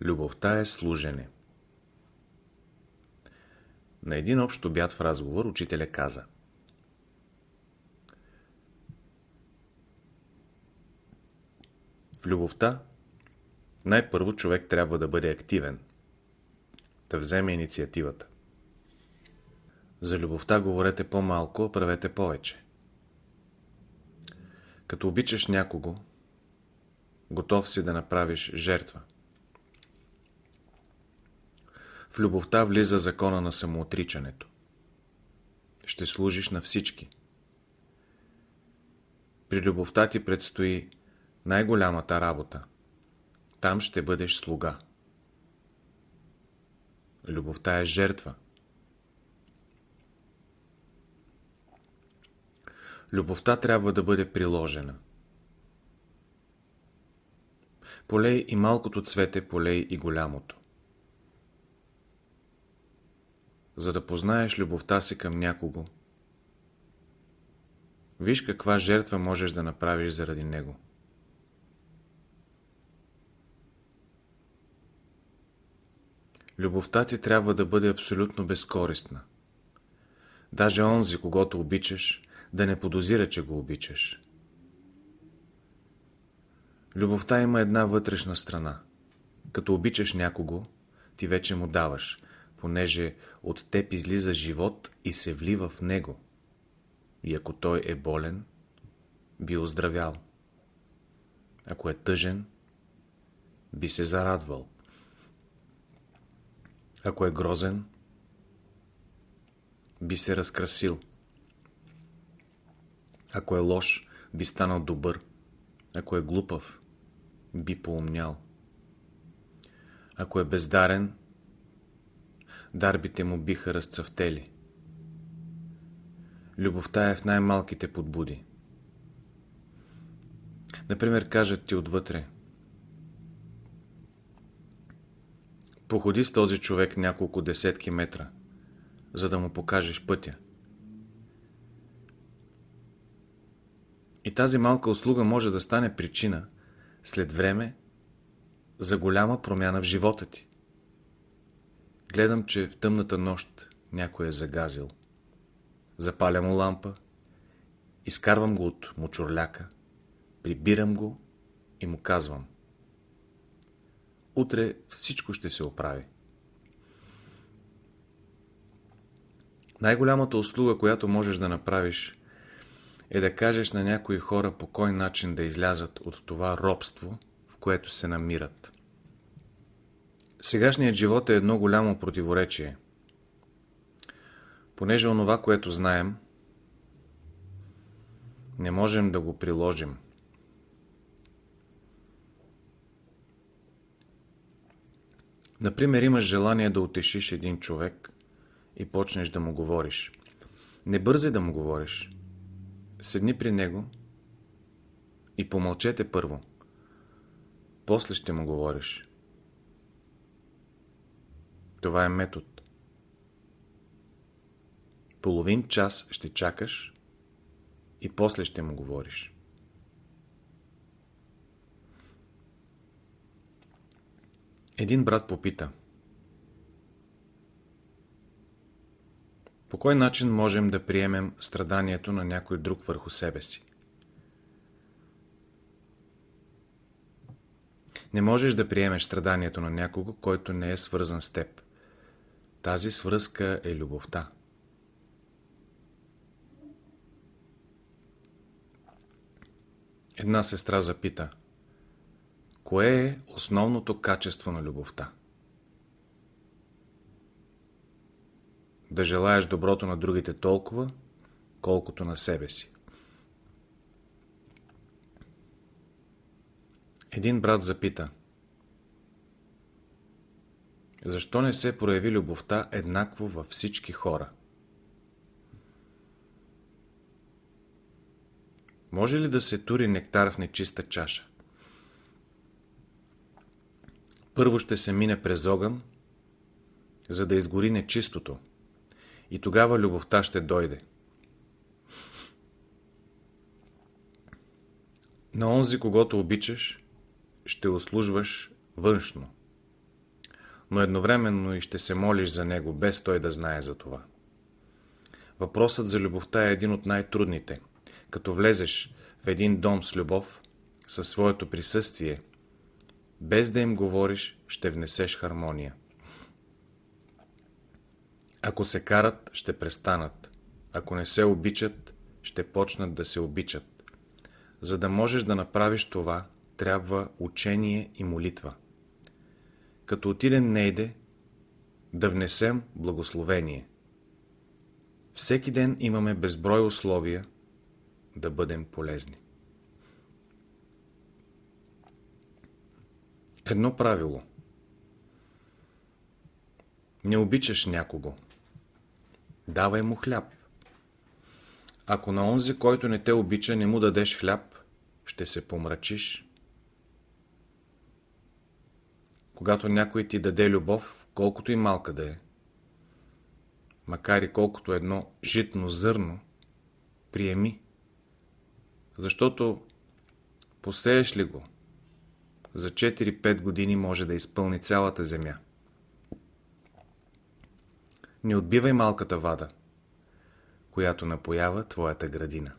Любовта е служене. На един общ обяд в разговор учителя каза В любовта най-първо човек трябва да бъде активен, да вземе инициативата. За любовта говорете по-малко, а правете повече. Като обичаш някого, готов си да направиш жертва. Любовта влиза закона на самоотричането. Ще служиш на всички. При любовта ти предстои най-голямата работа. Там ще бъдеш слуга. Любовта е жертва. Любовта трябва да бъде приложена. Полей и малкото цвете, полей и голямото. За да познаеш любовта си към някого, виж каква жертва можеш да направиш заради него. Любовта ти трябва да бъде абсолютно безкористна. Даже онзи, когато обичаш, да не подозира, че го обичаш. Любовта има една вътрешна страна. Като обичаш някого, ти вече му даваш, понеже от теб излиза живот и се влива в него. И ако той е болен, би оздравял. Ако е тъжен, би се зарадвал. Ако е грозен, би се разкрасил. Ако е лош, би станал добър. Ако е глупав, би поумнял. Ако е бездарен, дарбите му биха разцъфтели. Любовта е в най-малките подбуди. Например, кажат ти отвътре – Походи с този човек няколко десетки метра, за да му покажеш пътя. И тази малка услуга може да стане причина, след време, за голяма промяна в живота ти. Гледам, че в тъмната нощ някой е загазил. Запаля му лампа, изкарвам го от мочурляка, прибирам го и му казвам – утре всичко ще се оправи. Най-голямата услуга, която можеш да направиш, е да кажеш на някои хора по кой начин да излязат от това робство, в което се намират. Сегашният живот е едно голямо противоречие. Понеже онова, което знаем, не можем да го приложим – Например, имаш желание да утешиш един човек и почнеш да му говориш. Не бързай да му говориш. Седни при него и помълчете първо. После ще му говориш. Това е метод. Половин час ще чакаш и после ще му говориш. Един брат попита. По кой начин можем да приемем страданието на някой друг върху себе си? Не можеш да приемеш страданието на някого, който не е свързан с теб. Тази свръзка е любовта. Една сестра запита – Кое е основното качество на любовта? Да желаеш доброто на другите толкова, колкото на себе си. Един брат запита Защо не се прояви любовта еднакво във всички хора? Може ли да се тури нектар в нечиста чаша? Първо ще се мине през огън, за да изгори нечистото. И тогава любовта ще дойде. На онзи, когато обичаш, ще услужваш външно. Но едновременно и ще се молиш за него, без той да знае за това. Въпросът за любовта е един от най-трудните. Като влезеш в един дом с любов, със своето присъствие, без да им говориш, ще внесеш хармония. Ако се карат, ще престанат. Ако не се обичат, ще почнат да се обичат. За да можеш да направиш това, трябва учение и молитва. Като отидем нейде, да внесем благословение. Всеки ден имаме безброй условия да бъдем полезни. Едно правило. Не обичаш някого. Давай му хляб. Ако на онзи, който не те обича, не му дадеш хляб, ще се помрачиш. Когато някой ти даде любов, колкото и малка да е, макар и колкото едно житно зърно, приеми. Защото посееш ли го, за 4-5 години може да изпълни цялата земя. Не отбивай малката вада, която напоява твоята градина.